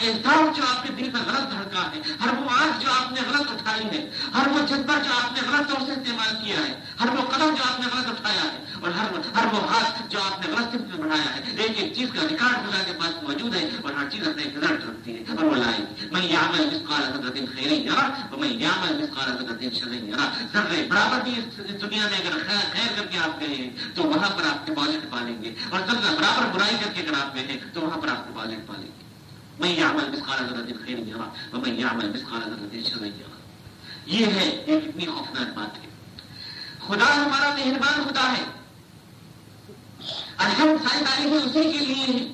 احساس جو آپ کے دل میں غلط دھڑکا ہے، ہر وہ آنکھ جو آپ نے غلط اٹھائی ہے، ہر وہ جذبہ جو آپ نے غلط طور سے استعمال کیا ہے، ہر وہ قدم جو آپ نے غلط اٹھایا ہے، اور ہر ہر وہ ہاتھ جو آپ نے غلط میں بڑھایا ہے۔ ایک ایک چیز کا ریکارڈ خدا کے پاس موجود ہے، اور ہر چیز اپنے رزلٹ رکھتی ہے۔ اور وہ لائے گی میں یامل مسکال حضرت خیر یار اور میں یامل مسکال حضرت شرح یار ذرے برابر بھی اس دنیا میں اگر خیر خیر کر کے آپ گئے ہیں، تو وہاں پر آپ کے بالغ پالیں گے۔ اور ذرا برابر برائی کر کے اگر آپ گئے ہیں، تو وہاں پر آپ کے بالغ پالیں گے۔ میں یامل مسکال حضرت خیر یار اور میں یامل مسکال حضرت شرح یہ ہے ایک اتنی خوفناک بات ہے۔ خدا ہمارا مہربان خدا ہے۔ ہم سائنس ہوئے اسی کے لیے ہیں۔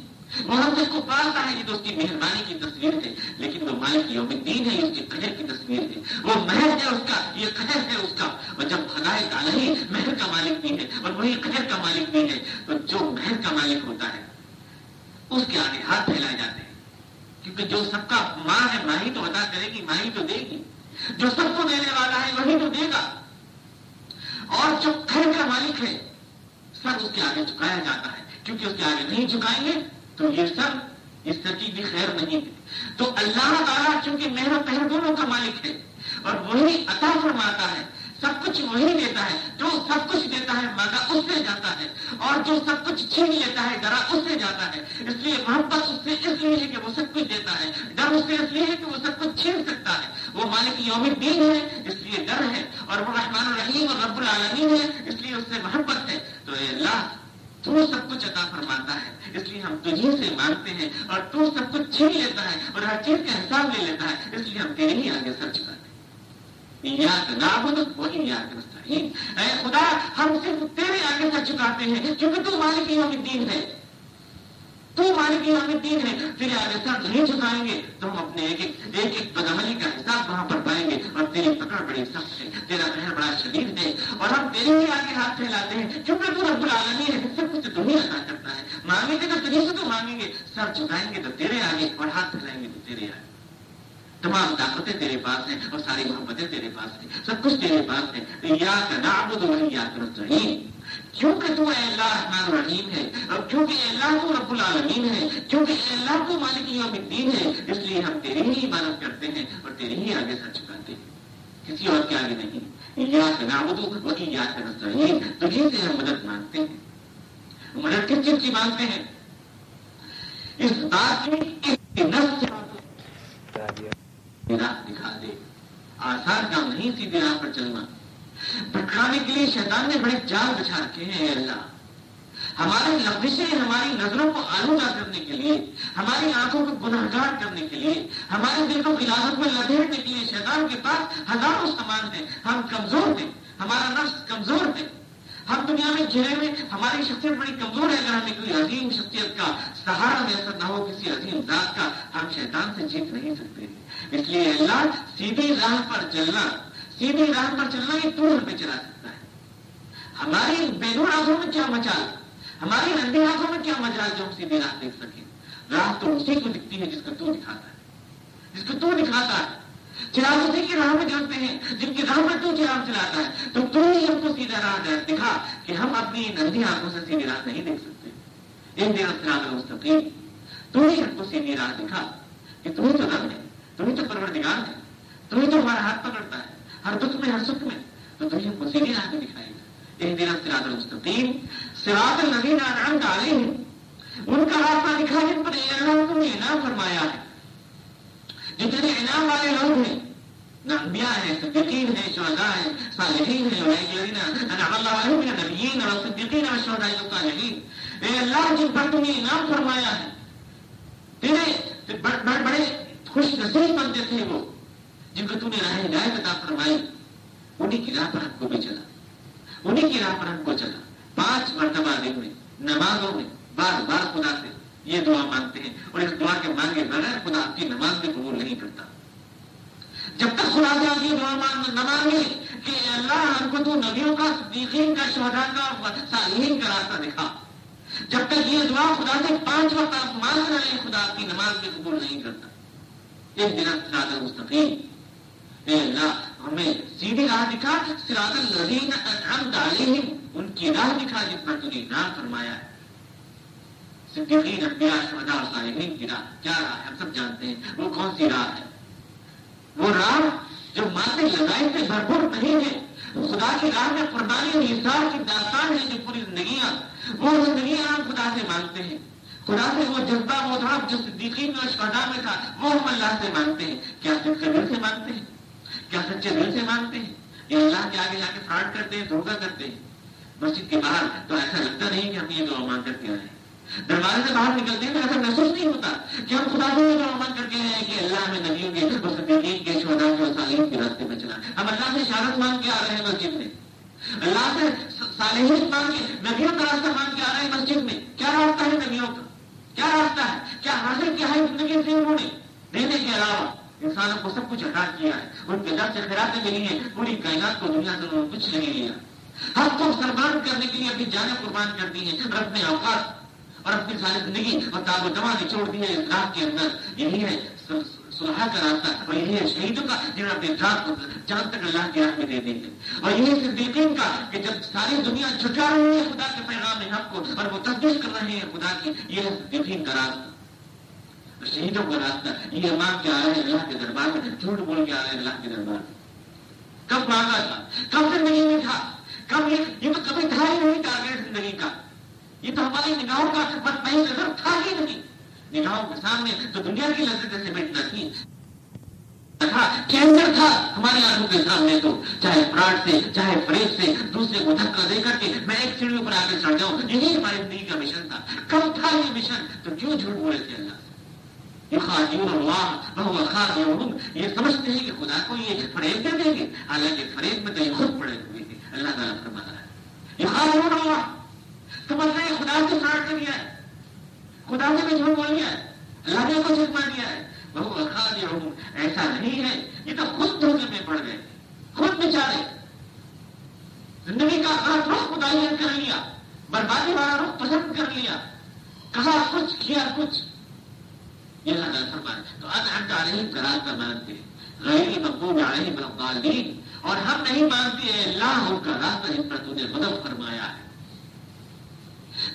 وہ ہم سے کو پالتا ہے یہ تو اس کی مہربانی کی تصویر ہے، لیکن وہ مالک یوم دین ہے، اس کے قدر کی تصویر ہے۔ وہ محر ہے اس کا، یہ قدر ہے اس کا۔ اور جب خدا تعالیٰ ہی محر کا مالک بھی ہے، اور وہی قدر کا مالک بھی ہے، تو جو محر کا مالک ہوتا ہے، اس کے آگے ہاتھ پھیلائے جاتے ہیں۔ کیونکہ جو سب کا ماں ہے، ماں ہی تو ادا کرے گی، ماں ہی تو دے گی۔ جو سب کو دینے والا ہے، وہی تو دے گا۔ اور جو گھر کا مالک ہے، سب اس کے آگے چکایا جاتا ہے۔ کیونکہ اس کے آگے نہیں چکائیں گے، تو یہ سب اس کی بھی خیر نہیں ہے۔ تو اللہ تعالیٰ چونکہ میرا پہر دونوں کا مالک ہے اور وہی عطا فرماتا ہے سب کچھ وہی دیتا ہے، جو سب کچھ دیتا ہے مادا اس سے جاتا ہے۔ اور جو سب کچھ چھین لیتا ہے ڈرا اس سے جاتا ہے۔ اس لیے محبت اس سے اس لیے کہ وہ سب کچھ دیتا ہے۔ ڈر اس سے اس لیے کہ وہ سب کچھ چھین سکتا ہے۔ وہ مالک یوم دین ہے، اس لیے ڈر ہے۔ اور وہ رحمان الرحیم اور رب العالمین ہے، اس لیے اس سے محبت ہے۔ تو اے اللہ، تو سب کچھ عطا فرماتا ہے۔ اس لیے ہم تجھے سے مانگتے ہیں اور تو سب کچھ چھین لیتا ہے اور ہر چیز کا حساب لے لیتا ہے۔ اس لیے ہم تیرے ہی آگے سر چکاتے ہیں نابود وہی یاد اے خدا، ہم صرف تیرے آگے سر چکاتے ہیں۔ کیونکہ تو مالک یوم الدین ہے۔ تو مالک یوم الدین ہے۔ تیرے آگے سر نہیں چکائیں گے۔ تو ہم اپنے ایک ایک ایک بدعملی کا حساب وہاں پر پائیں گے۔ اور تیری پکڑ بڑی سخت ہے۔ تیرا قہر بڑا شدید ہے۔ اور ہم تیرے ہی آگے ہاتھ پھیلاتے ہیں۔ کیونکہ تو رب العالمین ہے، سب کچھ تم ہی عطا کرتا ہے۔ مانگیں گے تو تجھے سے تو مانگیں گے۔ سر چکائیں گے تو تیرے آگے اور ہاتھ پھیلائیں گے تو تیرے آگے۔ تمام طاقتیں تیرے پاس ہیں اور ساری محبتیں تیرے پاس ہیں۔ سب کچھ تیرے پاس ہے یا کا نام یا رحیم کیونکہ تو اے اللہ رحمان رحیم ہے اور کیونکہ اے اللہ تو رب العالمین ہے، کیونکہ اے اللہ تو مالک یوم الدین ہے، اس لیے ہم تیری ہی عبادت کرتے ہیں اور تیری ہی آگے سر چکاتے ہیں۔ کسی اور کے آگے نہیں۔ یا کا نام وہی یا کا رحیم تجھے سے ہم مدد مانگتے ہیں۔ مدد کس چیز کی مانگتے ہیں؟ اس بات کی نفس راہ دکھا دے۔ آسان کام نہیں سیدھی راہ پر چلنا۔ بٹھانے کے لیے شیطان نے بڑے جال بچا رکھے ہیں اللہ۔ ہماری لفظیں ہماری نظروں کو آلودہ کرنے کے لیے، ہماری آنکھوں کو گناہگار کرنے کے لیے، ہمارے دل کو خلافت میں لدیڑنے کے لیے شیطان کے پاس ہزاروں سامان ہیں۔ ہم کمزور ہیں، ہمارا نفس کمزور ہے۔ ہم دنیا میں گھرے میں ہماری شخصیت بڑی کمزور ہے۔ اگر ہمیں کوئی عظیم شخصیت کا سہارا میسر نہ ہو، کسی عظیم ذات کا، ہم شیطان سے جیت نہیں سکتے۔ اس لیے اللہ سیدھی راہ پر چلنا سیدھی راہ پر چلنا یہ تو پہ چلا سکتا ہے۔ ہماری بینور آنکھوں میں کیا مچال ہماری نندی آنکھوں میں کیا مچال جو ہم سیدھی راہ دیکھ سکیں؟ راہ تو اسی کو دکھتی ہے جس کو تو دکھاتا ہے۔ جس کو تو دکھاتا ہے۔ چراغ اسی کی راہ میں چلتے ہیں، جن کی راہ میں تو چراغ چلاتا ہے۔ تو تم ہی ہم کو سیدھا راہ دکھا کہ ہم اپنی نندی آنکھوں سے سیدھی راہ نہیں دیکھ سکتے۔ ان دن سراغ مستقیم۔ تم ہی ہم کو سیدھی راہ دکھا کہ تم ہی تو ہے۔ تم ہی تو پروردگار ہے تم ہی تو ہمارا ہاتھ پکڑتا ہے ہر دکھ میں ہر سکھ میں تو تم ہی ہم کو سیدھی راہ میں دکھائے گا ایک دن سراغ مستقیم سراغ نبی نارائن ڈالے ہیں ان کا راستہ دکھا جن پر اللہ کو انعام فرمایا ہے جتنے انعام والے لوگ ہیں نہ انبیاء ہیں صدیقین ہیں شہداء ہیں صالحین ہیں الذین انعم اللہ علیہم من النبیین والصدیقین والشہداء والصالحین اے اللہ جن پر تم نے انعام فرمایا ہے تیرے بڑے بڑے خوش نصیب بندے تھے وہ جن کو تم نے راہ ہدایت عطا فرمائی انہیں کی راہ پر ہم کو بھی چلا انہیں کی راہ پر ہم کو چلا پانچ مرتبہ دن میں نمازوں میں بار بار خدا سے یہ دعا مانگتے ہیں اور اس دعا کے مانگے بغیر خدا آپ کی نماز میں قبول نہیں کرتا جب تک خدا سے آپ یہ دعا نہ مانگے کہ اللہ ہم کو تو نبیوں کا صدیقین کا شہدا کا صالحین کا راستہ دکھا جب تک یہ دعا خدا سے پانچ وقت آپ مانگ رہے ہیں خدا آپ کی نماز میں قبول نہیں کرتا ایک دن سراد مستقیم اے اللہ ہمیں سیدھی راہ دکھا سراد الذین انعمت علیہم ان کی راہ دکھا جس پر تجھے نام فرمایا ہے صدیقین انبیاء شہداء اور صالحین کی راہ کیا راہ ہے ہم سب جانتے ہیں وہ کون سی راہ ہے وہ راہ جو ماتے لگائی سے بھرپور نہیں ہے خدا کی راہ میں قربانی اور کی داستان ہے جو پوری زندگیاں وہ زندگیاں ہم خدا سے مانگتے ہیں خدا سے وہ جذبہ وہ تھا جو صدیقی میں اور شہدا میں تھا۔ وہ ہم اللہ سے مانگتے ہیں۔ کیا سچے دل سے مانگتے ہیں؟ کیا سچے دل سے مانگتے ہیں؟ یہ اللہ کے آگے جا کے فراڈ کرتے ہیں، دھوکہ کرتے ہیں؟ مسجد کے باہر تو ایسا لگتا نہیں کہ ہم یہ دعا مانگ کر کے آئے دروازے سے باہر نکلتے ہیں تو ایسا محسوس نہیں ہوتا کہ ہم خدا سے یہ دعا مانگ کر کے آئے کہ اللہ ہمیں نبیوں کے صدیقین کے شہدا کے سالین کے راستے میں چلا۔ ہم اللہ سے شہادت مانگ کے آ رہے ہیں مسجد میں۔ اللہ سے صالحین مانگ کے، نبیوں کا راستہ مانگ کے آ رہے ہیں مسجد میں۔ کیا راستہ ہے نبیوں کا کیا راستہ ہے کیا حاصل کیا ہے زندگی سے انہوں نے دینے کے علاوہ انسانوں کو سب کچھ عطا کیا ہے۔ ان کے در سے خیراتیں ملی ہیں پوری کائنات کو دنیا سے انہوں نے کچھ نہیں لیا۔ ہم کو سربان کرنے کے لیے اپنی جانیں قربان کر دی ہیں۔ اور اپنے اوقات اور اپنی ساری زندگی اور تاب و جمع نچوڑ دی ہے اس راہ کے اندر۔ یہی ہے سلحا کا راستہ اور یہی ہے شہیدوں کا جنہوں نے اپنے جان کو جان تک اللہ کے راہ میں دے دیں گے اور یہی صدیقین کا کہ جب ساری دنیا چھٹا رہی ہے خدا کے پیغام حق کو اور وہ تبدیل کر رہے ہیں خدا کی، یہ ہے صدیقین کا راستہ۔ شہیدوں کا راستہ۔ یہ مانگ کے آ رہے ہیں اللہ کے دربار میں، جھوٹ بول کے آ رہے ہیں اللہ کے دربار میں۔ کب مانگا تھا؟ کب زندگی میں تھا؟ کب یہ تو کبھی تھا ہی نہیں ٹارگیٹ زندگی کا یہ تو ہماری نگاہوں کا بس نہیں نظر تھا ہی نہیں۔ نگاہوں کے سامنے تو دنیا کی لذت سے بیٹھنا تھی۔ تھا، کینسر تھا ہماری آنکھوں کے سامنے تو۔ چاہے فراڈ سے، چاہے فریب سے، دوسرے کو دھکا دے کر کے میں ایک سیڑھی پر آ کے چڑھ جاؤں۔ یہی ہماری زندگی کا مشن تھا۔ کب تھا یہ مشن تو کیوں جھوٹ بولے تھے اللہ؟ یہ اللہ بہو خاص یہ سمجھتے ہیں کہ خدا کو یہ فریب دے دیں گے حالانکہ فریب میں تو یہ خود پڑے ہوئے تھے اللہ تعالیٰ فرما رہا ہے یہ خاص اللہ سمجھ رہے ہیں خدا سے فراڈ کر دیا ہے خدا سے بھی جھوٹ بول گیا ہے اللہ نے کو جھٹما دیا ہے بہو اخاج ایسا نہیں ہے یہ تو خود دھوکے میں پڑ گئے خود بچارے زندگی کا خاص رخ خدا کر لیا بربادی والا رخ پسند کر لیا کہا کچھ کیا کچھ یہ اللہ فرمان تو اب ہم آ رہی گراج کا مانتے غیر مقبول آ رہی مقبالین اور ہم نہیں مانتے اللہ کا راستہ جس پر تھی مدد فرمایا ہے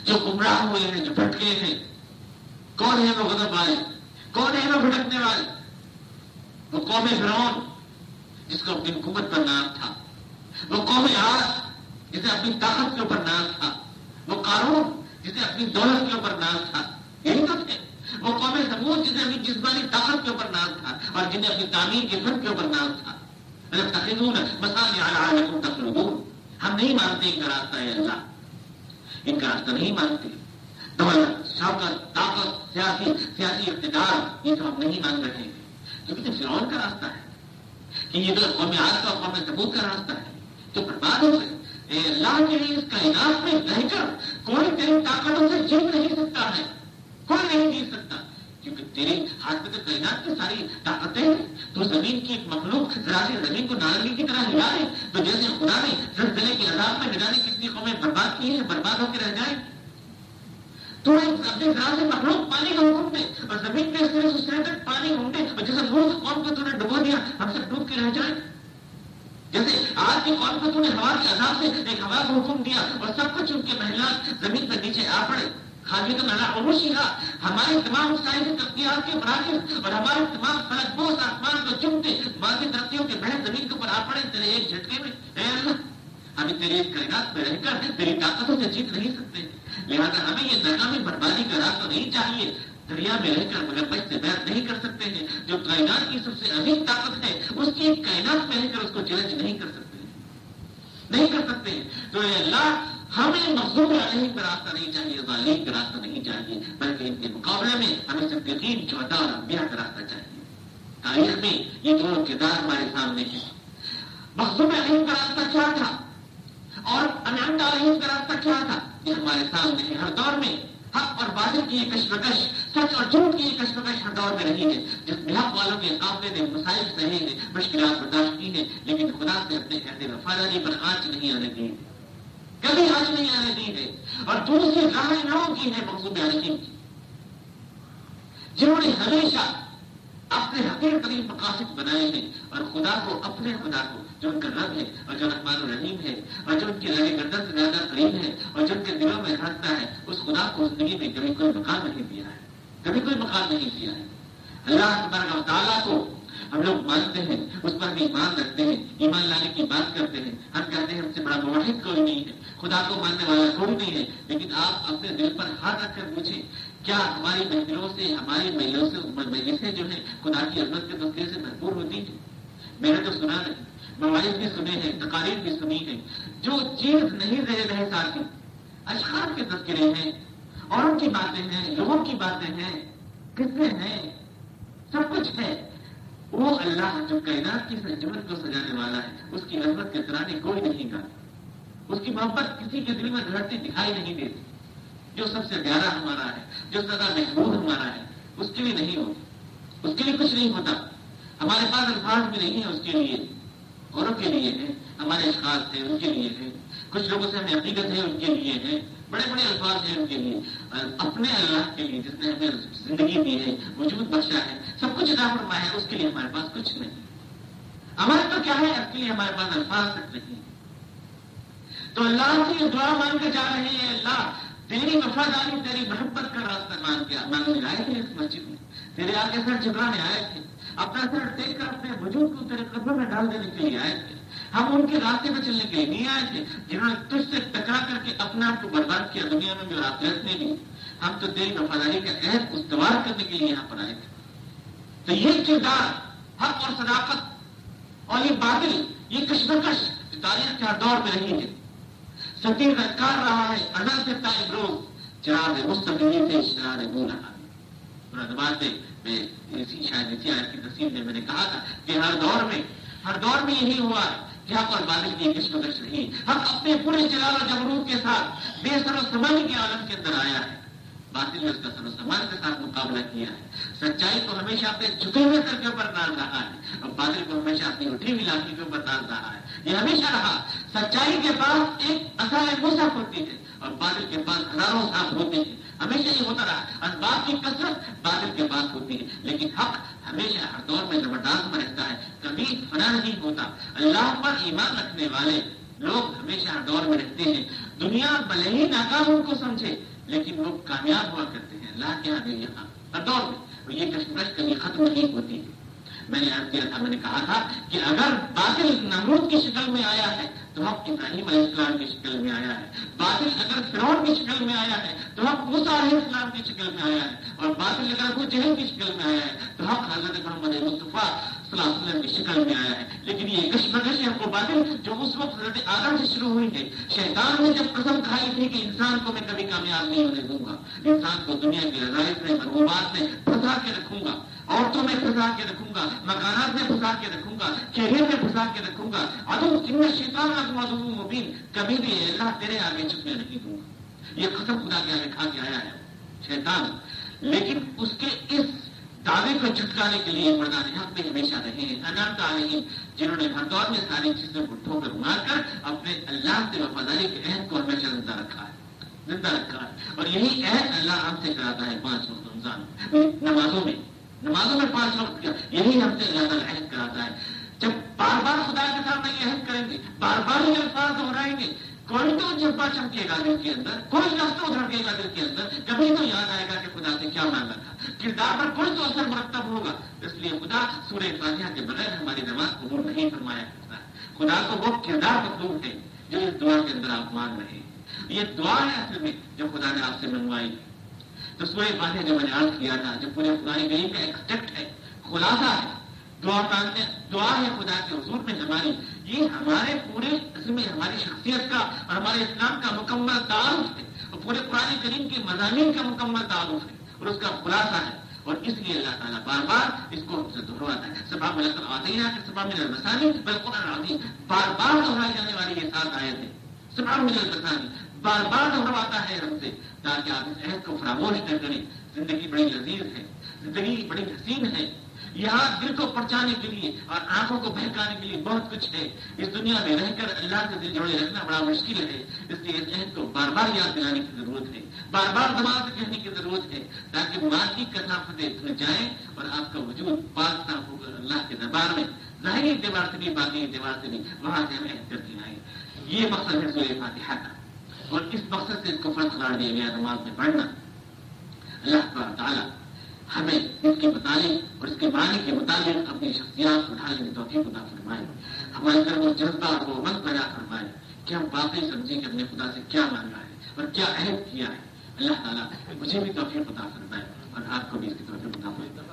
جو گمراہ ہوئے ہیں جو بھٹکے ہیں کون ہے وہ غضب والے کون ہے وہ بھٹکنے والے وہ قوم فرعون جس کو اپنی حکومت پر نام تھا وہ قوم آس جسے اپنی طاقت کے اوپر نام تھا وہ قانون جسے اپنی دولت کے اوپر نام تھا یہی تو تھے وہ قوم سمود جسمانی طاقت کے اوپر نام تھا اور جنہیں اپنی تعمیر کے فن کے اوپر نام تھا۔ ہم نہیں مانتے ان کا راستہ ہے اللہ۔ ان کا راستہ نہیں مانتے۔ دولت شوقت طاقت، سیاسی سیاسی اقتدار، یہ تو ہم نہیں مان رہے ہیں کیونکہ فرعون کا راستہ ہے۔ کہ یہ تو قوم آج کا قوم ثبوت کا راستہ ہے، تو برباد ہو گئے۔ اے اللہ کے لیے اس کائنات میں رہ کر کوئی تیری طاقتوں سے جیت نہیں سکتا ہے۔ کوئی نہیں جیت سکتا۔ کیونکہ تیرے ہاتھ میں تو کائنات کی ساری طاقتیں ہیں۔ تو زمین کی ایک مخلوق ذرا سی زمین کو نارنگی کی طرح ہلا دے تو جیسے خدا نے زلزلے کے عذاب میں نگانے کتنی قومیں برباد کی ہیں، برباد ہو کے رہ جائیں۔ تو اپنے گھر سے مخلوق پانی کا حکم دے اور زمین پہ اس طرح سے تک پانی ہوں اور جیسے لوگ قوم کو تو نے ڈبو دیا، ہم سب ڈوب کے رہ جائیں۔ جیسے آج کی قوم کو تو نے ہوا کے عذاب سے ایک ہوا کو حکم دیا اور سب کچھ ان کے محلات زمین پر نیچے آ پڑے۔ خالی تو محلہ عروشی کا ہماری تمام سائنسی ترقیات کے مراکز اور ہمارے تمام فلک، بوس، آسمان کو چمتے ماضی ترقیوں کے بہت زمین کے اوپر آ پڑے، تیرے ایک جھٹکے میں. اے اللہ، ہمیں تیری کائنات میں رہ کر تیری طاقتوں سے جیت نہیں سکتے. لہٰذا ہمیں یہ ناکامی، بربادی کا راستہ نہیں چاہیے. دریا میں رہ کر مگر بچ سے بیت نہیں کر سکتے ہیں. جو کائنات کی سب سے عظیم طاقت ہے، اس کی کائنات میں رہ کر اس کو چیلنج نہیں کر سکتے. نہیں کر سکتے. تو اے اللہ ہمیں مزدور علیہ کا راستہ نہیں چاہیے، ظالم کا راستہ نہیں چاہیے، بلکہ ان کے مقابلے میں ہمیں صرف یقین چوتا اور انبیاء کا راستہ چاہیے۔ تاریخ میں یہ دونوں کردار ہمارے سامنے ہیں۔ مخصوص علیہ کا راستہ کیا تھا؟ اور انعام علیہ کا راستہ کیا تھا؟ یہ ہمارے سامنے ہے ہر دور میں حق اور بازی کی یہ کشمکش، سچ اور جھوٹ کی یہ کشمکش ہر دور میں رہی ہے۔ جس میں حق والوں کے سامنے نے مسائل سہے ہیں، مشکلات برداشت کی ہیں، لیکن خدا سے اپنے کہتے وفاداری پر آنچ نہیں آنے دی کبھی آنچ نہیں آنے دی ہے اور دوسری راہیں نو کی ہے مقصود عالم کی جنہوں نے ہمیشہ اپنے حقیق ترین مقاصد بنائے ہیں اور خدا کو اپنے خدا کو، جو ان کا رب ہے اور جو رحمان الرحیم ہے اور جو ان کی لڑے گردن سے زیادہ قریب ہے اور جو ان کے دلوں میں ہنستا ہے، اس خدا کو زندگی میں کبھی کوئی مقام نہیں دیا ہے۔ کبھی کوئی مقام نہیں دیا ہے۔ اللہ تبارک تعالیٰ کو ہم لوگ مانتے ہیں، اس پر بھی ایمان رکھتے ہیں، ایمان لانے کی بات کرتے ہیں۔ ہم کہتے ہیں ہم سے بڑا موحد کوئی نہیں ہے، خدا کو ماننے والا کوئی نہیں ہے۔ لیکن آپ اپنے دل پر ہاتھ رکھ کر پوچھیں، کیا ہماری محفلوں سے، ہماری محلوں سے مجلسیں جو ہیں، خدا کی عزمت کے تذکرے سے بھرپور ہوتی ہیں؟ میں نے تو سنا نہیں مواعظ بھی سنے ہیں، تقاریر بھی سنی ہے جو چیز نہیں رہے رہے ساتھی، اشخاص کے تذکرے ہیں اور ان کی باتیں ہیں، لوگوں کی باتیں ہیں، کتنے ہیں، سب کچھ ہے۔ وہ اللہ جو کائنات کی سنجمن کو سجانے والا ہے، اس کی عظمت کے ترانے کوئی نہیں گا۔ اس کی محبت کسی کے دل میں دھڑتی دکھائی نہیں دیتی۔ جو سب سے پیارا ہمارا ہے، جو سدا محبوب ہمارا ہے، اس کے لیے نہیں ہوتی اس کے لیے کچھ نہیں ہوتا۔ ہمارے پاس الفاظ بھی نہیں ہے اس کے لیے۔ اوروں کے لیے ہے ہمارے اشخاص ہیں، ان کے لیے ہے کچھ لوگوں سے ہمیں حقیقت ہے، ان کے لیے ہے بڑے بڑے الفاظ ہیں ان کے لیے۔ اپنے اللہ کے لیے جس نے ہمیں زندگی دی ہے وجود بخشا ہے، سب کچھ ادا فرمایا ہے، اس کے لیے ہمارے پاس کچھ نہیں۔ ہمارے تو کیا ہے، اس کے لیے ہمارے پاس الفاظ تک نہیں۔ تو اللہ کی دعا مان کے جا رہے ہیں، اللہ، تیری وفاداری، تیری محبت کا راستہ مان کے مانگنے آئے تھے اس مسجد میں، تیرے آگے سر جھکانے آئے تھے۔ اپنا سر ٹیک کر اپنے وجود کو تیرے قدموں میں ڈال دینے کے لیے آئے تھے۔ ہم ان کے راستے پہ چلنے کے لیے نہیں آئے تھے، جنہوں نے تجھ سے ٹکرا کر کے اپنے آپ کو برباد کیا دنیا میں بھی اور آخرت میں بھی ہم تو تیری وفاداری کا عہد استوار کرنے کے لیے یہاں پر آئے تھے۔ تو یہ کردار، حق اور صداقت، اور یہ بادل یہ کشمکش تاریخ کے ہر دور میں رہی ہے۔ ستی کار رہا ہے ادا سے تائب روز چراغ مستقبل سے شرار بو رہا۔ مراد میں اسی شاید اسی آیت کی تصویر میں میں نے کہا تھا کہ ہر دور میں، ہر دور میں یہی ہوا۔ ہے کہ حق اور کی کشمکش نہیں حق اپنے پورے چلال اور جمروب کے ساتھ بے سر و سمانی کے عالم کے اندر آیا ہے۔ باطل نے اس کا سر و سمان کے ساتھ مقابلہ کیا ہے۔ سچائی کو ہمیشہ اپنے جھکے ہوئے سر کے اوپر ڈال رہا ہے۔ اور بادل کو ہمیشہ اپنی اٹھی ہوئی لاٹھی کے اوپر ڈال رہا ہے۔ یہ ہمیشہ رہا۔ سچائی کے پاس ایک اصل مصحف ہوتی ہے اور بادل کے پاس ہزاروں صاف ہوتے ہیں۔ ہمیشہ یہ ہوتا رہا اسباب کی کثرت بادل کے پاس ہوتی ہے۔ لیکن حق ہمیشہ ہر دور میں زبردست میں رہتا ہے۔ کبھی فنا نہیں ہوتا۔ اللہ پر ایمان رکھنے والے لوگ ہمیشہ ہر دور میں رہتے ہیں۔ دنیا بھلے ہی ناکام ان کو سمجھے، لیکن لوگ کامیاب ہوا کرتے ہیں۔ اللہ کے آگے یہاں؟ ہر دور میں۔ یہ کشمکش کبھی ختم نہیں ہوتی۔ ہے میں نے عرض کیا تھا، میں نے کہا تھا کہ اگر باطل نمرود کی شکل میں آیا ہے تو حق ابراہیم علیہ السلام کی شکل میں آیا ہے۔ باطل اگر فرون کی شکل میں آیا ہے، تو حق موسا علیہ السلام کی شکل میں آیا ہے۔ اور باطل اگر ابو جہل کی شکل میں آیا ہے، تو حق حضرت محمد مصطفیٰ صلی اللہ علیہ وسلم کی شکل میں آیا ہے۔ لیکن یہ کشمکش ہے کو باطل جو اس وقت حضرت آدم سے شروع ہوئی ہے شیطان نے جب قسم کھائی تھی کہ انسان کو میں کبھی کامیاب نہیں ہونے دوں گا، انسان کو دنیا کی رضائش میں محبوبات میں پھنسا کے رکھوں گا۔ عورتوں میں پھنسا کے رکھوں گا، مکانات میں پھنسا کے رکھوں گا چہرے میں پھنسا کے رکھوں گا۔ ادو ان شیطان ادو مبین، کبھی بھی اللہ تیرے آگے چکنے نہیں دوں گا۔ یہ ختم خدا کے آگے کھا کے آیا ہے۔ شیطان، لیکن اس کے اس دعوے کو چھٹکانے کے لیے مردان حق میں ہمیشہ رہے ہیں انانتا علیہ جنہوں نے ہر دور میں ساری چیزوں کو ٹھو کر مار کر اپنے اللہ سے وفاداری کے عہد کو ہمیشہ زندہ رکھا ہے، زندہ رکھا ہے۔ اور یہی عہد اللہ ہم سے کراتا ہے، پانچ وقت رمضان۔ نمازوں میں نمازوں میں پانچ وقت کیا؟ یہی ہم سے زیادہ عہد کراتا ہے۔ جب بار بار خدا کے ساتھ یہ عہد کریں گے بار بار یہ الفاظ دہرائیں گے، کوئی تو جبا چمکے گا دل کے اندر، کوئی لفظ ادھڑکے گا دل کے اندر، کبھی تو یاد آئے گا کہ خدا سے کیا مانگا تھا۔ کردار پر کوئی تو اثر مرتب ہوگا۔ اس لیے خدا سورہ فاتحہ کے بغیر ہماری نماز قبول نہیں فرمایا کرتا۔ خدا کو وہ کردار مطلوب ہے جو اس دعا کے اندر آپ مانگ رہے ہیں۔ یہ دعا ہے اصل میں جو خدا نے آپ سے منگوائی۔ تو سورہ فاتحہ جو میں نے عرض کیا تھا، جو پورے قرآن کریم کا ایکسپیکٹ ہے، خلاصہ ہے، دعا مانگتے دعا ہے خدا کے حضور میں ہماری۔ یہ ہمارے پورے اس میں ہماری شخصیت کا اور ہمارے اسلام کا مکمل تعارف ہے۔ اور پورے قرآن کریم کے مضامین کا مکمل تعارف ہے اور اس کا خلاصہ ہے۔ اور اس لیے اللہ تعالیٰ بار بار اس کو ہم سے دہراتا ہے سبا میں لطف آتے ہی سبا میں مسانی بالکل بار بار دہرائی جانے والی یہ سات آئے تھے سبا میں مسانی بار بار دہرواتا ہے ہم سے۔ تاکہ آپ اس عہد کو فراموش نہ کریں۔ زندگی بڑی لذیذ ہے۔ زندگی بڑی حسین ہے۔ یہاں دل کو پرچانے کے لیے اور آنکھوں کو بہکانے کے لیے بہت کچھ ہے۔ اس دنیا میں رہ کر اللہ سے دل جوڑے رکھنا بڑا مشکل ہے۔ اس لیے اس عہد کو بار بار یاد دلانے کی ضرورت ہے۔ بار بار دماغ سے کہنے کی ضرورت ہے۔ تاکہ ماں کی کتھا فتح میں جائیں اور آپ کا وجود پاک صاف ہوگا اللہ کے دربار میں ظاہری اعتبار سے بھی باقی اعتبار سے بھی وہاں سے ہمیں عہد کرتی آئیں یہ مقصد ہے سورہ فاتحہ کا۔ اور اس مقصد سے اس کو فرض قرار دیا گیا نماز میں پڑھنا۔ اللہ تعالیٰ ہمیں اس کے متعلق اور اس کے معنی کے مطابق اپنی شخصیات کو ڈھالنے کی توفیق خدا فرمائے۔ ہمارے گھر وہ جذبہ اور وہ وقت پیدا فرمائے کہ ہم واقعی سمجھیں کہ ہم نے خدا سے کیا مانگا ہے اور کیا عہد کیا ہے۔ اللہ تعالیٰ مجھے بھی توفیق عطا فرمائے اور آپ کو بھی اس کی توفیق عطا فرمائے۔